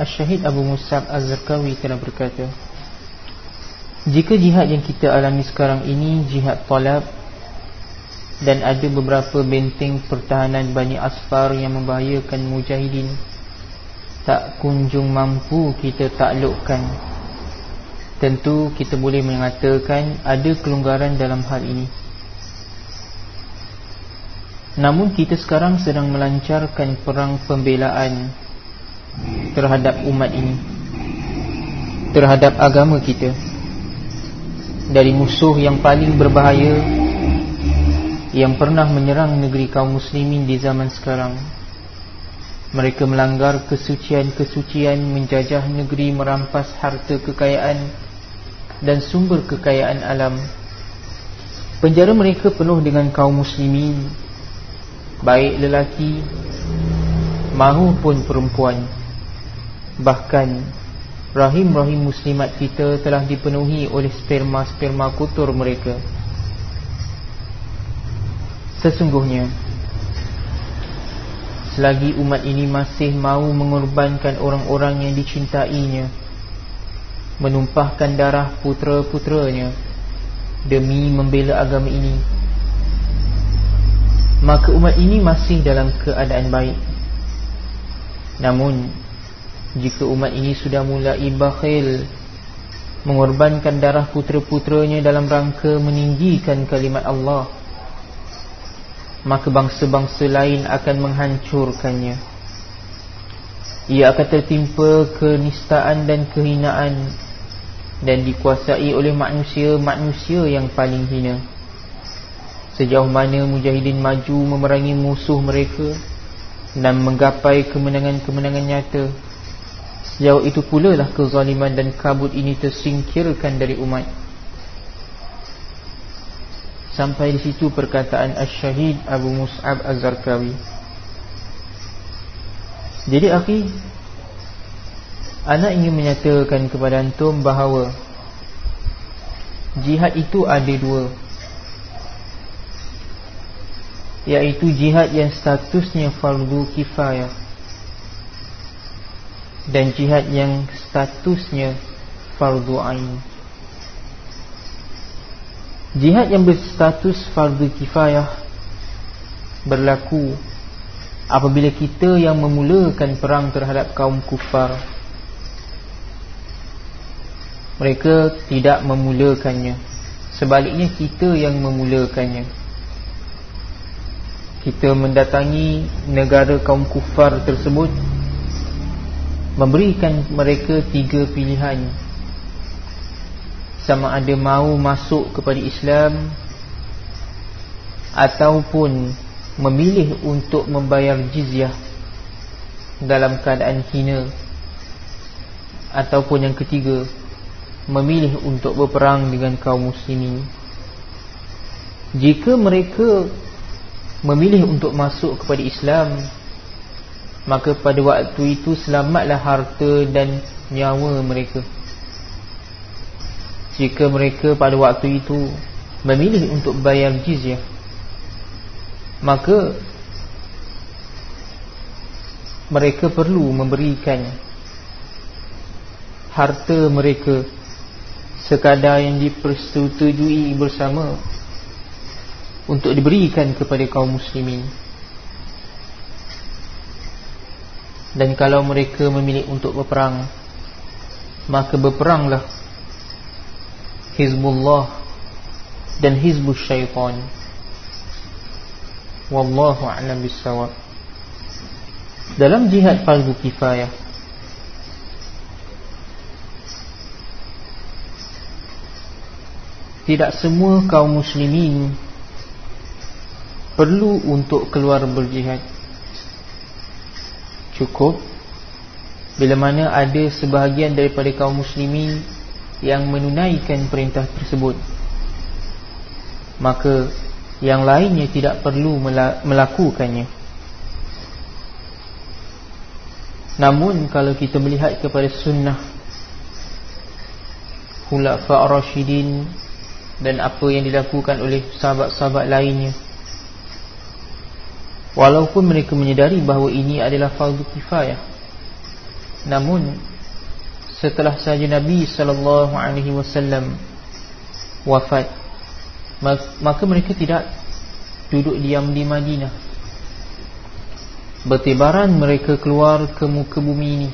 Al-Syahid Abu Musab Az-Zarkawi telah berkata Jika jihad yang kita alami sekarang ini Jihad talab Dan ada beberapa benteng pertahanan Bani Asfar yang membahayakan mujahidin Tak kunjung mampu kita taklukkan. Tentu kita boleh mengatakan Ada kelonggaran dalam hal ini. Namun kita sekarang sedang melancarkan perang pembelaan terhadap umat ini terhadap agama kita dari musuh yang paling berbahaya yang pernah menyerang negeri kaum muslimin di zaman sekarang. Mereka melanggar kesucian-kesucian menjajah negeri merampas harta kekayaan dan sumber kekayaan alam. Penjara mereka penuh dengan kaum muslimin baik lelaki maupun perempuan Bahkan Rahim-rahim muslimat kita telah dipenuhi oleh sperma-sperma kotor mereka. Sesungguhnya Selagi umat ini masih mahu mengorbankan orang-orang yang dicintainya Menumpahkan darah putera-puteranya Demi membela agama ini Maka umat ini masih dalam keadaan baik. Namun jika umat ini sudah mulai bakhil Mengorbankan darah putera-puteranya dalam rangka meninggikan kalimat Allah Maka bangsa-bangsa lain akan menghancurkannya. Ia akan tertimpa kenistaan dan kehinaan Dan dikuasai oleh manusia-manusia yang paling hina. Sejauh mana mujahidin maju memerangi musuh mereka Dan menggapai kemenangan-kemenangan nyata Sejauh itu pula lah kezaliman dan kabut ini tersingkirkan dari umat. Sampai di situ perkataan Ash-Shahid Abu Mus'ab Az-Zarkawi. Jadi akhi Anak ingin menyatakan kepada antum bahawa Jihad itu ada dua. Iaitu jihad yang statusnya fardu kifayah dan jihad yang statusnya fardu ain. Jihad yang berstatus fardu kifayah berlaku apabila kita yang memulakan perang terhadap kaum kufar. Mereka tidak memulakannya. Sebaliknya kita yang memulakannya. Kita mendatangi negara kaum kufar tersebut memberikan mereka tiga pilihan. Sama ada mahu masuk kepada Islam ataupun memilih untuk membayar jizyah dalam keadaan hina ataupun yang ketiga memilih untuk berperang dengan kaum muslimin. Jika mereka memilih untuk masuk kepada Islam Maka pada waktu itu selamatlah harta dan nyawa mereka. Jika mereka pada waktu itu memilih untuk bayar jizyah Maka mereka perlu memberikan harta mereka Sekadar yang dipersetujui bersama Untuk diberikan kepada kaum muslimin Dan kalau mereka memilih untuk berperang Maka berperanglah. Hizbullah Dan Hizbul Syaitan. Wallahu a'lam bisawab Dalam jihad fardu kifayah Tidak semua kaum muslimin Perlu untuk keluar berjihad cukup. Bila mana ada sebahagian daripada kaum muslimin yang menunaikan perintah tersebut maka yang lainnya tidak perlu melakukannya. Namun kalau kita melihat kepada sunnah khulafa ar-rasyidin dan apa yang dilakukan oleh sahabat-sahabat lainnya Walaupun mereka menyedari bahawa ini adalah fardu kifayah. Namun setelah saja Nabi wasallam wafat maka mereka tidak duduk diam di Madinah. Bertibaran mereka keluar ke muka bumi ini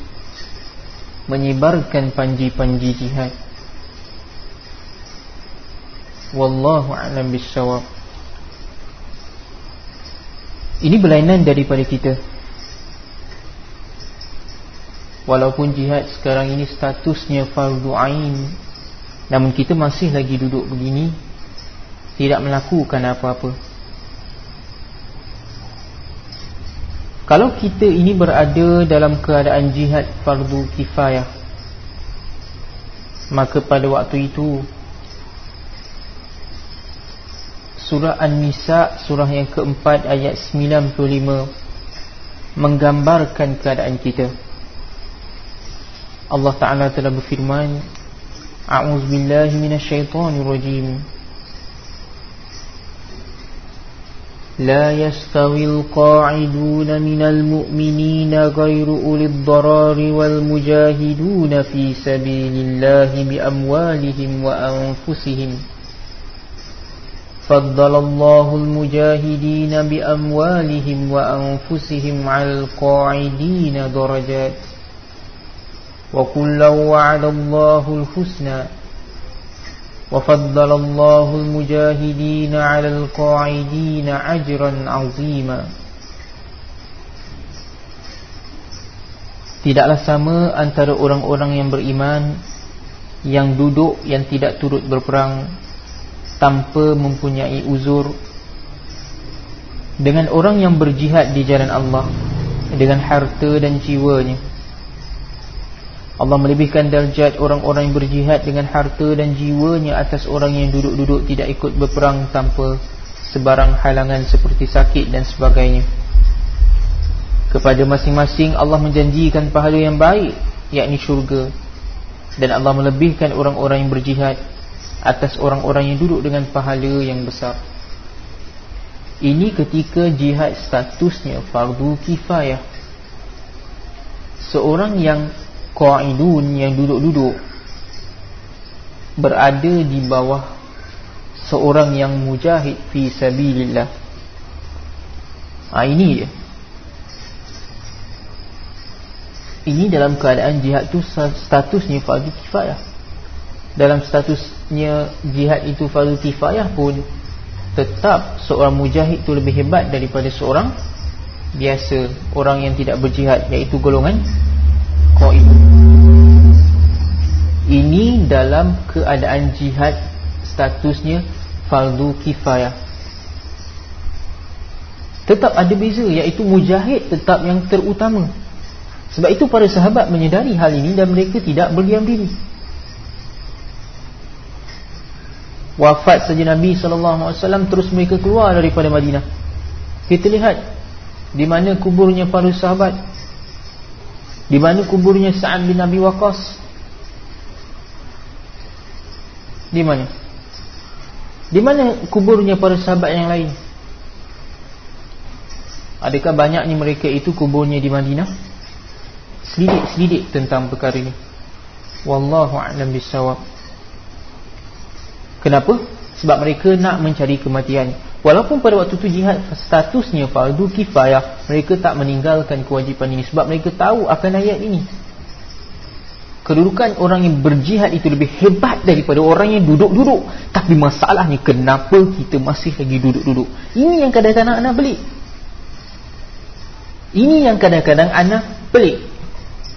menyebarkan panji-panji jihad. Wallahu a'lam bissawab ini berlainan daripada kita Walaupun jihad sekarang ini statusnya fardu ain namun kita masih lagi duduk begini tidak melakukan apa-apa. Kalau kita ini berada dalam keadaan jihad fardu kifayah maka pada waktu itu surah An-Nisa surah yang keempat ayat 95 menggambarkan keadaan kita. Allah Ta'ala telah berfirman A'udhu billahi minasyaitanir rajim لا يستوي القاعدون من المؤمنين غير أولي الضرار والمجاهدون في سبيل الله بأموالهم وأنفسهم فضل الله المجاهدين بأموالهم وأنفسهم على القاعدين درجات وكلا وعد الله الحسنى وفضل الله المجاهدين على القاعدين عجرا عظيما Tidaklah sama antara orang-orang yang beriman Yang duduk yang tidak turut berperang Tanpa mempunyai uzur Dengan orang yang berjihad di jalan Allah Dengan harta dan jiwanya Allah melebihkan darjat orang-orang yang berjihad dengan harta dan jiwanya atas orang yang duduk-duduk tidak ikut berperang tanpa sebarang halangan seperti sakit dan sebagainya. Kepada masing-masing Allah menjanjikan pahala yang baik, yakni syurga. Dan Allah melebihkan orang-orang yang berjihad atas orang-orang yang duduk dengan pahala yang besar. Ini ketika jihad statusnya fardu kifayah. Seorang yang Qa'idun yang duduk-duduk Berada di bawah Seorang yang mujahid Fi sabilillah ha, Ini dia Ini dalam keadaan jihad tu Statusnya fardu kifayah Dalam statusnya Jihad itu fardu kifayah pun Tetap seorang mujahid tu Lebih hebat daripada seorang Biasa Orang yang tidak berjihad Iaitu golongan Qa'idun ini dalam keadaan jihad statusnya fardu kifayah. Tetap ada beza iaitu mujahid tetap yang terutama. Sebab itu para sahabat menyedari hal ini dan mereka tidak berdiam diri wafat saja Nabi SAW terus mereka keluar daripada Madinah kita lihat di mana kuburnya para sahabat di mana kuburnya Sa'ad bin Abi Waqas Di mana? Di mana kuburnya para sahabat yang lain? Adakah banyaknya mereka itu kuburnya di Madinah? Selidik-selidik tentang perkara ini. Wallahu a'lam bisawab. Kenapa? Sebab mereka nak mencari kematian. Walaupun pada waktu itu jihad statusnya fardu kifayah, mereka tak meninggalkan kewajipan ini. Sebab mereka tahu akan ayat ini. Kedudukan orang yang berjihad itu lebih hebat daripada orang yang duduk-duduk. Tapi masalahnya kenapa kita masih lagi duduk-duduk? Ini yang kadang-kadang anak pelik. Ini yang kadang-kadang anak pelik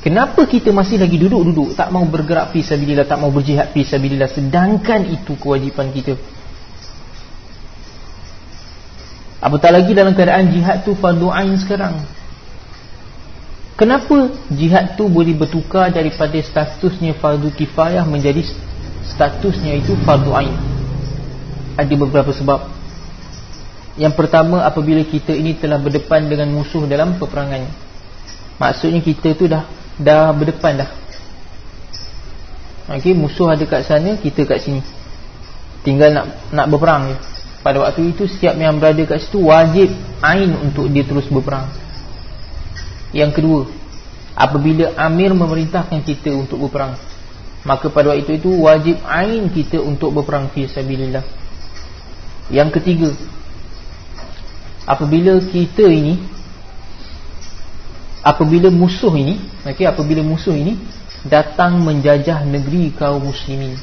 kenapa kita masih lagi duduk-duduk tak mau bergerak fisabilillah tak mau berjihad fisabilillah sedangkan itu kewajipan kita apatah lagi dalam keadaan jihad tu fardu ain sekarang Kenapa jihad tu boleh bertukar daripada statusnya fardu kifayah menjadi statusnya itu fardu ain? Ada beberapa sebab. Yang pertama apabila kita ini telah berdepan dengan musuh dalam peperangan. Maksudnya kita tu dah dah berdepan dah. Okey, musuh ada kat sana, kita kat sini. Tinggal nak nak berperang je. Pada waktu itu setiap yang berada kat situ wajib ain untuk dia terus berperang. Yang kedua apabila amir memerintahkan kita untuk berperang maka pada waktu itu wajib ain kita untuk berperang fi sabilillah yang ketiga apabila kita ini apabila musuh ini okey apabila musuh ini datang menjajah negeri kaum muslimin.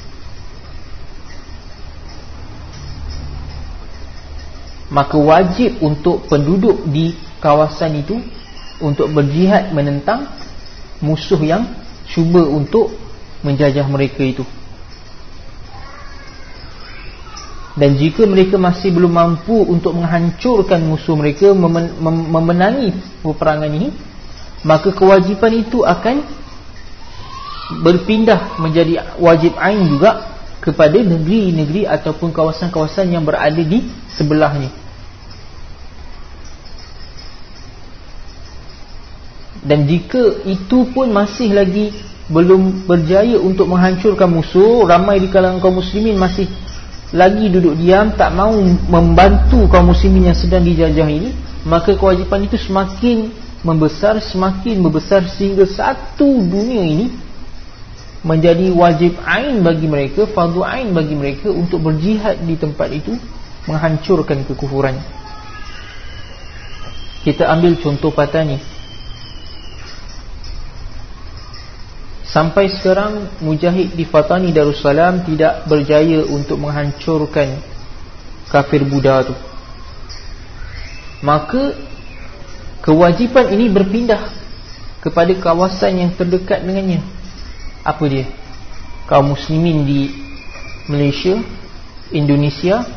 Maka wajib untuk penduduk di kawasan itu untuk berjihad menentang musuh yang cuba untuk menjajah mereka itu. Dan jika mereka masih belum mampu untuk menghancurkan musuh mereka memenangi peperangan ini maka kewajipan itu akan berpindah menjadi wajib ain juga kepada negeri-negeri ataupun kawasan-kawasan yang berada di sebelahnya. Dan jika itu pun masih lagi belum berjaya untuk menghancurkan musuh ramai di kalangan kaum muslimin masih lagi duduk diam tak mau membantu kaum muslimin yang sedang dijajah ini maka kewajipan itu semakin membesar semakin membesar sehingga satu dunia ini menjadi wajib ain bagi mereka fardu ain bagi mereka untuk berjihad di tempat itu menghancurkan kekufuran kita ambil contoh Patani Sampai sekarang Mujahid di Fatani Darussalam tidak berjaya untuk menghancurkan kafir Buddha itu. Maka kewajipan ini berpindah kepada kawasan yang terdekat dengannya. Apa dia? Kaum muslimin di Malaysia, Indonesia,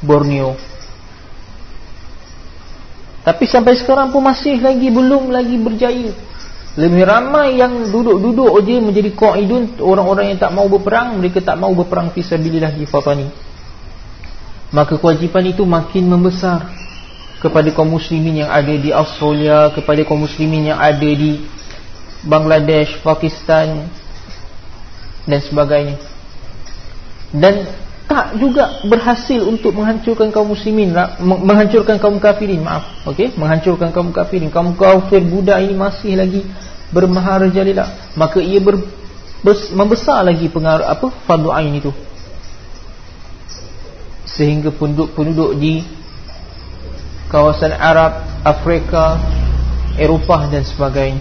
Borneo. Tapi sampai sekarang pun masih lagi belum lagi berjaya lebih ramai yang duduk-duduk saja menjadi qaidun orang-orang yang tak mau berperang mereka tak mau berperang fi sabilillah di Fatani maka kewajipan itu makin membesar kepada kaum muslimin yang ada di Australia kepada kaum muslimin yang ada di Bangladesh Pakistan dan sebagainya. Dan tak juga berhasil untuk menghancurkan kaum muslimin menghancurkan kaum kafirin maaf. Okey? Menghancurkan kaum kafirin. Kaum kafir Buddha ini masih lagi bermaharajalah maka ia ber, bes, membesar lagi pengaruh apa fardu ain itu. Sehingga penduduk-penduduk di kawasan Arab, Afrika, Eropah dan sebagainya.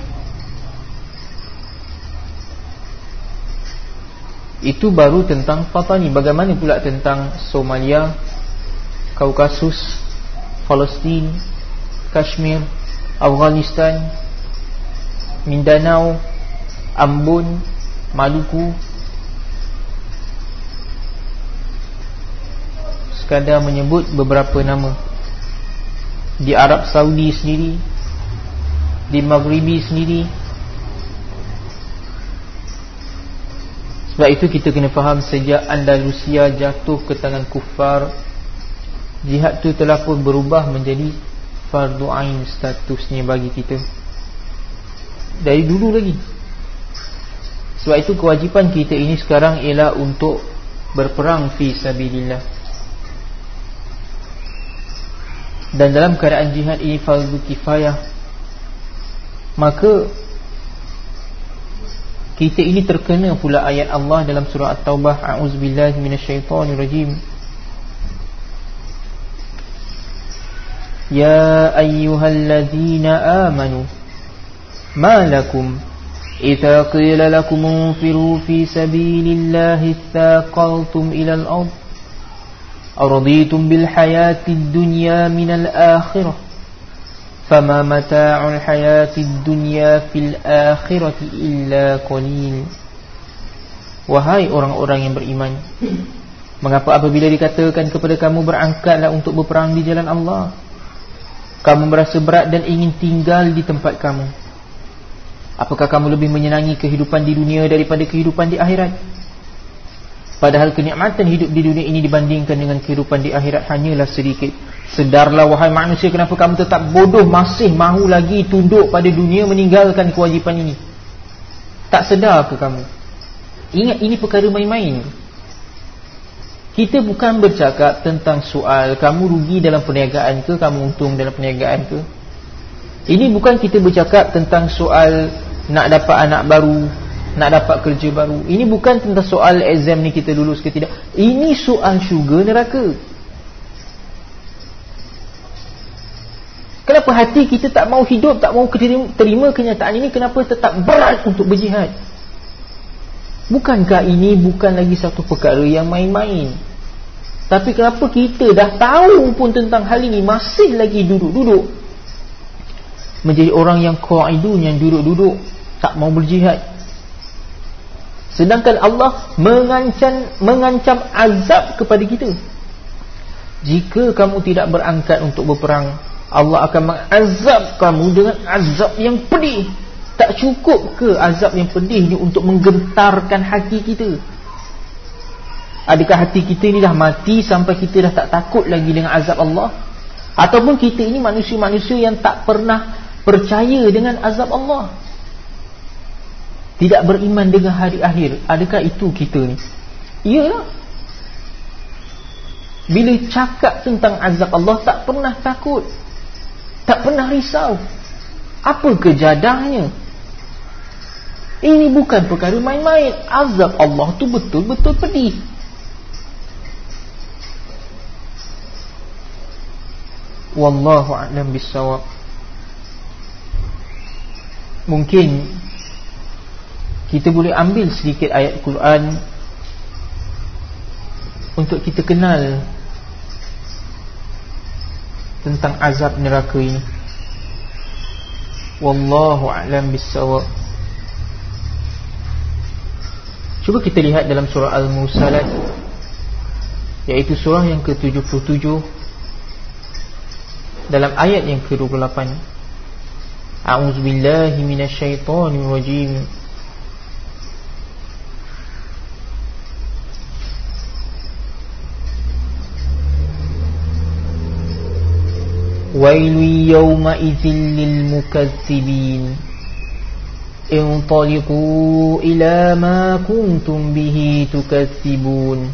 Itu baru tentang Fatani bagaimana pula tentang Somalia Kaukasus Palestin Kashmir Afghanistan Mindanao Ambon Maluku sekadar menyebut beberapa nama di Arab Saudi sendiri di Maghribi sendiri. Sebab itu kita kena faham sejak Andalusia jatuh ke tangan kufar jihad tu telah pun berubah menjadi fardu ain statusnya bagi kita. Dari dulu lagi. Sebab itu kewajipan kita ini sekarang ialah untuk berperang fi sabilillah dan dalam keadaan jihad ini fardu kifayah maka kita ini terkena pula ayat Allah dalam surah At-Taubah a'udzubillahi minasyaitonirrajim ya ayyuhalladzina amanu ma lakum idza qila lakum infiru fi sabilillahi ila al-awd. أرضيتم بالحياة الدنيا من الآخرة فما متاع الحياة الدنيا في الآخرة إلا قليل Wahai orang-orang yang beriman Mengapa apabila dikatakan kepada kamu berangkatlah untuk berperang di jalan Allah Kamu merasa berat dan ingin tinggal di tempat kamu Apakah kamu lebih menyenangi kehidupan di dunia daripada kehidupan di akhirat? Padahal kenikmatan hidup di dunia ini dibandingkan dengan kehidupan di akhirat hanyalah sedikit. Sedarlah wahai manusia kenapa kamu tetap bodoh masih mahu lagi tunduk pada dunia meninggalkan kewajipan ini? Tak sedar ke kamu? Ingat ini perkara main-main. Kita bukan bercakap tentang soal kamu rugi dalam perniagaan ke, kamu untung dalam perniagaan ke. Ini bukan kita bercakap tentang soal nak dapat anak baru nak dapat kerja baru. Ini bukan tentang soal exam ni kita lulus ke tidak. Ini soal syurga neraka. Kenapa hati kita tak mau hidup tak mau terima kenyataan ini? Kenapa tetap berat untuk berjihad? Bukankah ini bukan lagi satu perkara yang main-main? Tapi kenapa kita dah tahu pun tentang hal ini masih lagi duduk-duduk? Menjadi orang yang qaidun yang duduk-duduk tak mau berjihad Sedangkan Allah mengancam mengancam azab kepada kita. Jika kamu tidak berangkat untuk berperang, Allah akan mengazab kamu dengan azab yang pedih. Tak cukup ke azab yang pedih ni untuk menggentarkan hati kita? Adakah hati kita ni dah mati sampai kita dah tak takut lagi dengan azab Allah? Ataupun kita ini manusia-manusia yang tak pernah percaya dengan azab Allah? Tidak beriman dengan hari akhir adakah itu kita ni? Iyalah. Bila cakap tentang azab Allah tak pernah takut. Tak pernah risau. Apa kejadahnya? Ini bukan perkara main-main. Azab Allah tu betul-betul pedih. Wallahu a'lam bissawab. Mungkin kita boleh ambil sedikit ayat Quran untuk kita kenal tentang azab neraka ini. Wallahu a'lam bissawab. Cuba kita lihat dalam surah al-musalat iaitu surah yang ke-77 dalam ayat yang ke-28 a'udzubillahi minasyaitonirrajim ويل يومئذ للمكذبين. انطلقوا إلى ما كنتم به تكذبون.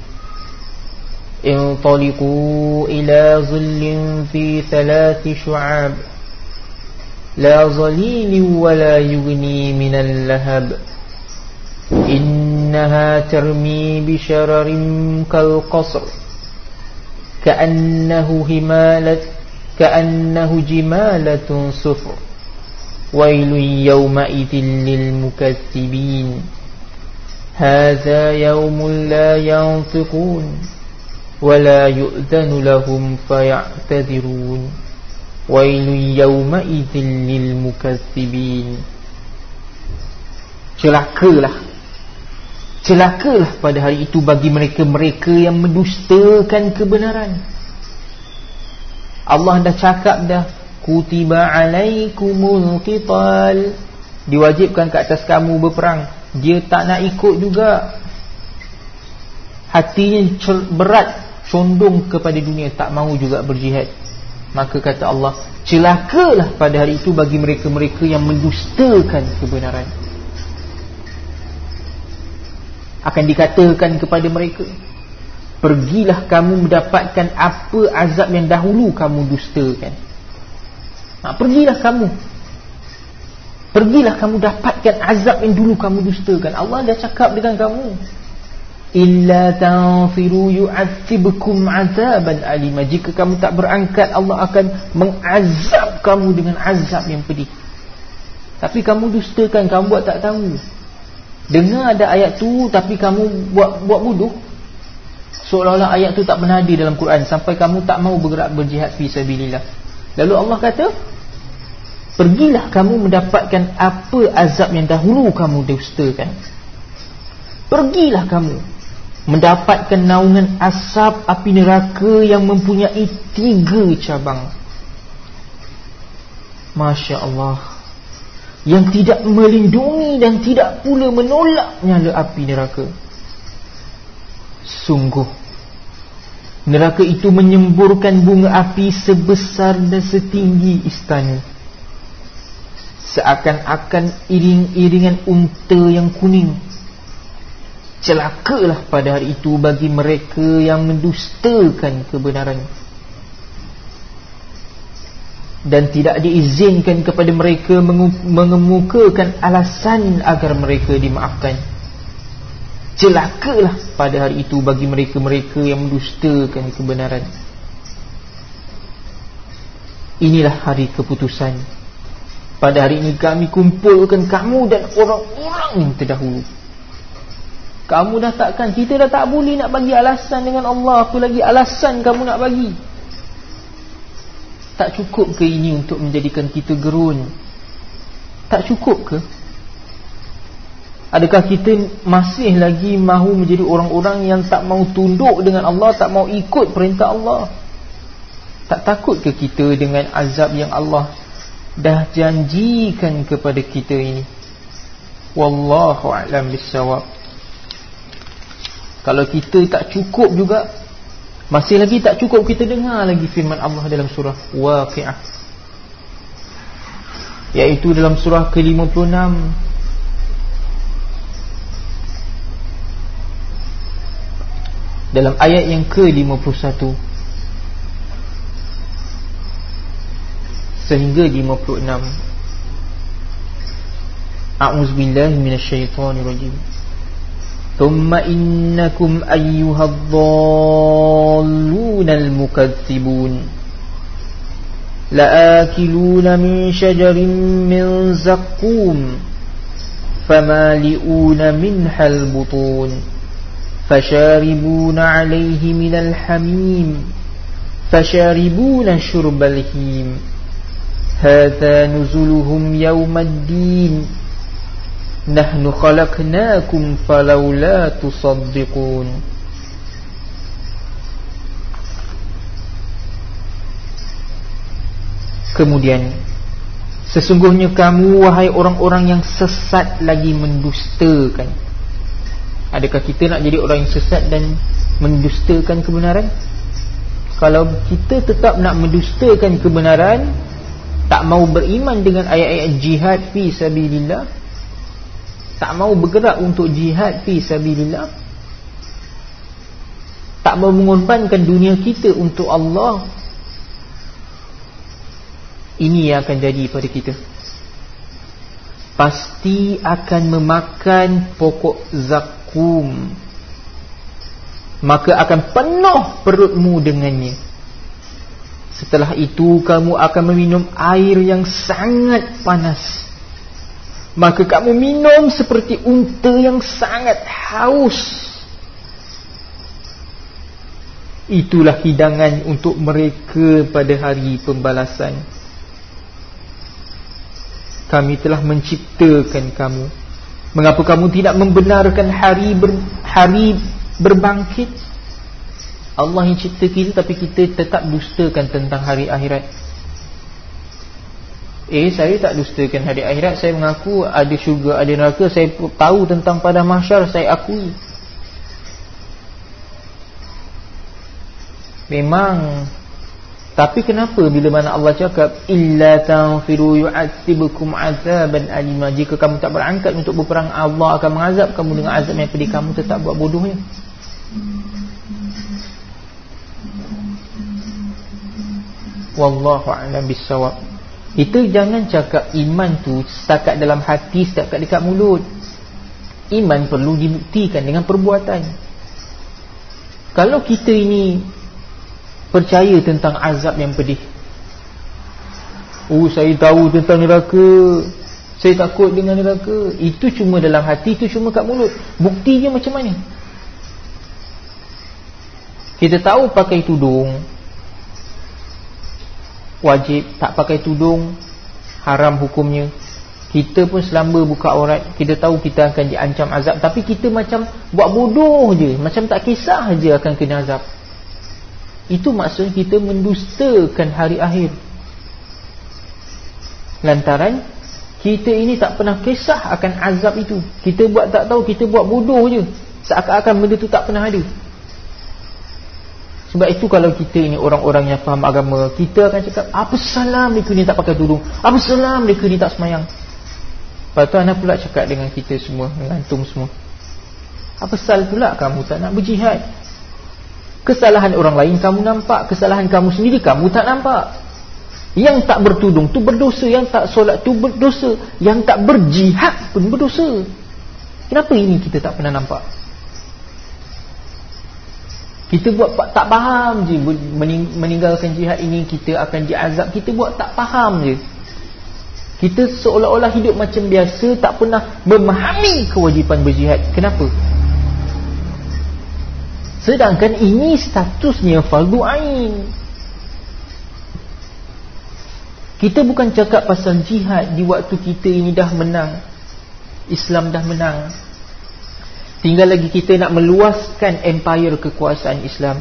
انطلقوا إلى ظل في ثلاث شعاب. لا ظليل ولا يغني من اللهب. إنها ترمي بشرر كالقصر. كأنه همالة كأنه جمالة صفر ويل يومئذ للمكذبين هذا يوم لا ينطقون ولا يؤذن لهم فيعتذرون ويل يومئذ للمكذبين celakalah celakalah pada hari itu bagi mereka-mereka yang mendustakan kebenaran Allah dah cakap dah kutiba alaikumul qital. Diwajibkan ke atas kamu berperang. Dia tak nak ikut juga. Hatinya berat condong kepada dunia. Tak mau juga berjihad. Maka kata Allah celakalah pada hari itu bagi mereka-mereka yang mendustakan kebenaran. Akan dikatakan kepada mereka Pergilah kamu mendapatkan apa azab yang dahulu kamu dustakan. Ha, pergilah kamu. Pergilah kamu dapatkan azab yang dulu kamu dustakan. Allah dah cakap dengan kamu. Illa tanfiru yu'adzibukum azaban alima. Jika kamu tak berangkat, Allah akan mengazab kamu dengan azab yang pedih. Tapi kamu dustakan, kamu buat tak tahu. Dengar ada ayat tu tapi kamu buat buat bodoh seolah-olah ayat tu tak pernah ada dalam Quran. Sampai kamu tak mau bergerak berjihad fi sabilillah. Lalu Allah kata pergilah kamu mendapatkan apa azab yang dahulu kamu dustakan. Pergilah kamu mendapatkan naungan asap api neraka yang mempunyai tiga cabang. Masya Allah yang tidak melindungi dan tidak pula menolak nyala api neraka sungguh. Neraka itu menyemburkan bunga api sebesar dan setinggi istana. Seakan-akan iring-iringan unta yang kuning. Celakalah pada hari itu bagi mereka yang mendustakan kebenaran. Dan tidak diizinkan kepada mereka mengemukakan alasan agar mereka dimaafkan celakalah pada hari itu bagi mereka-mereka yang mendustakan kebenaran. Inilah hari keputusan. Pada hari ini kami kumpulkan kamu dan orang-orang yang terdahulu. Kamu dah takkan kita dah tak boleh nak bagi alasan dengan Allah. Apa lagi alasan kamu nak bagi? Tak cukup ke ini untuk menjadikan kita gerun? Tak cukup ke Adakah kita masih lagi mahu menjadi orang-orang yang tak mau tunduk dengan Allah Tak mau ikut perintah Allah? Tak takut ke kita dengan azab yang Allah Dah janjikan kepada kita ini? Wallahu'alam bisawab Kalau kita tak cukup juga masih lagi tak cukup kita dengar lagi firman Allah dalam surah Waqi'ah. Iaitu dalam surah ke-56 dalam ayat yang ke-51. Sehingga 56 A'udzubillahi minasyaitonirrajim. Tumma innakum ayyuhadh-dhallunal mukaththibun la'akiluna min shajarin min zaqqum famali'una minhal butun. فشاربون عليه من الحميم فشاربون شرب الهيم هذا نزلهم يوم الدين nahnu khalaqnakum falawla tusaddiqun kemudian sesungguhnya kamu wahai orang-orang yang sesat lagi mendustakan adakah kita nak jadi orang yang sesat dan mendustakan kebenaran? Kalau kita tetap nak mendustakan kebenaran tak mau beriman dengan ayat-ayat jihad fi sabilillah tak mau bergerak untuk jihad fi sabilillah tak mau mengorbankan dunia kita untuk Allah ini yang akan jadi pada kita. Pasti akan memakan pokok zakum maka akan penuh perutmu dengannya. Setelah itu kamu akan meminum air yang sangat panas. Maka kamu minum seperti unta yang sangat haus. Itulah hidangan untuk mereka pada hari pembalasan. Kami telah menciptakan kamu Mengapa kamu tidak membenarkan hari ber, hari berbangkit? Allah yang cipta kita tapi kita tetap dustakan tentang hari akhirat. Eh saya tak dustakan hari akhirat. Saya mengaku ada syurga ada neraka. Saya tahu tentang pada mahsyar. Saya akui. Memang Tapi kenapa bila mana Allah cakap Illa tanfiru yu'atibukum azaban alima Jika kamu tak berangkat untuk berperang Allah akan mengazab kamu dengan azab yang pedih Kamu tetap buat bodohnya Wallahu a'lam bisawab kita jangan cakap iman tu setakat dalam hati, setakat dekat mulut. Iman perlu dibuktikan dengan perbuatan. Kalau kita ini percaya tentang azab yang pedih. Oh, saya tahu tentang neraka. Saya takut dengan neraka. Itu cuma dalam hati, itu cuma kat mulut. Buktinya macam mana? Kita tahu pakai tudung, wajib tak pakai tudung haram hukumnya kita pun selamba buka aurat kita tahu kita akan diancam azab tapi kita macam buat bodoh je macam tak kisah je akan kena azab itu maksudnya kita mendustakan hari akhir. Lantaran kita ini tak pernah kisah akan azab itu. Kita buat tak tahu kita buat bodoh je. Seakan-akan benda tu tak pernah ada. Sebab itu kalau kita ini orang-orang yang faham agama Kita akan cakap Apa salah mereka ni tak pakai tudung? Apa salah mereka ni tak semayang? Lepas tu anak pula cakap dengan kita semua Dengan antum semua. Apa salah pula kamu tak nak berjihad Kesalahan orang lain kamu nampak Kesalahan kamu sendiri kamu tak nampak. Yang tak bertudung tu berdosa Yang tak solat tu berdosa Yang tak berjihad pun berdosa. Kenapa ini kita tak pernah nampak? Kita buat tak faham je Meninggalkan jihad ini Kita akan diazab. Kita buat tak faham je. Kita seolah-olah hidup macam biasa Tak pernah memahami kewajipan berjihad. Kenapa? Sedangkan ini statusnya fardu ain. Kita bukan cakap pasal jihad di waktu kita ini dah menang. Islam dah menang. Tinggal lagi kita nak meluaskan empire kekuasaan Islam.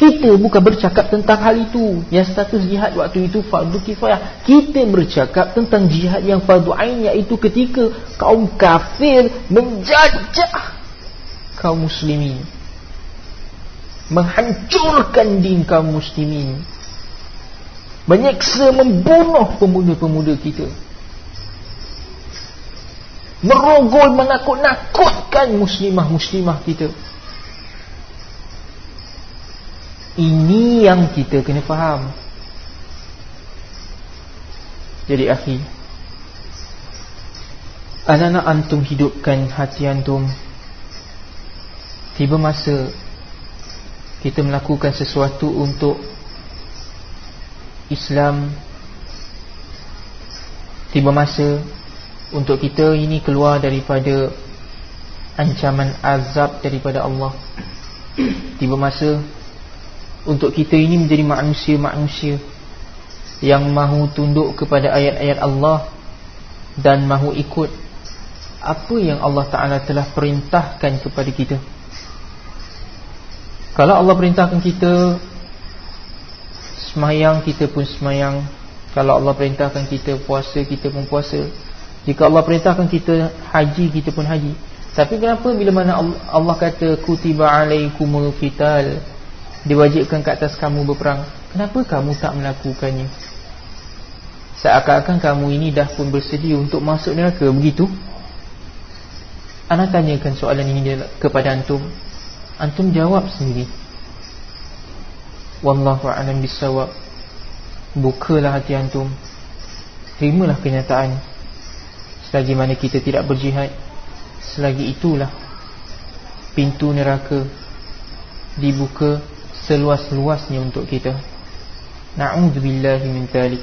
Kita bukan bercakap tentang hal itu. Yang status jihad waktu itu fardu kifayah. Kita bercakap tentang jihad yang fardu ain iaitu ketika kaum kafir menjajah kaum muslimin menghancurkan din kaum muslimin. Menyeksa membunuh pemuda-pemuda kita. Merogol menakut-nakutkan muslimah-muslimah kita. Ini yang kita kena faham. Jadi akhi anak-anak antum hidupkan hati antum. Tiba masa kita melakukan sesuatu untuk Islam tiba masa untuk kita ini keluar daripada ancaman azab daripada Allah. Tiba masa untuk kita ini menjadi manusia-manusia yang mahu tunduk kepada ayat-ayat Allah dan mahu ikut apa yang Allah Ta'ala telah perintahkan kepada kita kalau Allah perintahkan kita Semayang kita pun semayang. Kalau Allah perintahkan kita puasa Kita pun puasa. Jika Allah perintahkan kita haji Kita pun haji. Tapi kenapa bila mana Allah kata Kutiba alaikumul fital Diwajibkan ke atas kamu berperang? Kenapa kamu tak melakukannya? Seakan-akan kamu ini dah pun bersedia Untuk masuk neraka. Begitu? Anak tanyakan soalan ini kepada Antum Antum jawab sendiri. Wallahu a'lam bisawab Bukalah hati antum. Terimalah kenyataan. Selagi mana kita tidak berjihad Selagi itulah Pintu neraka Dibuka seluas-luasnya untuk kita. Na'udzubillahi min talik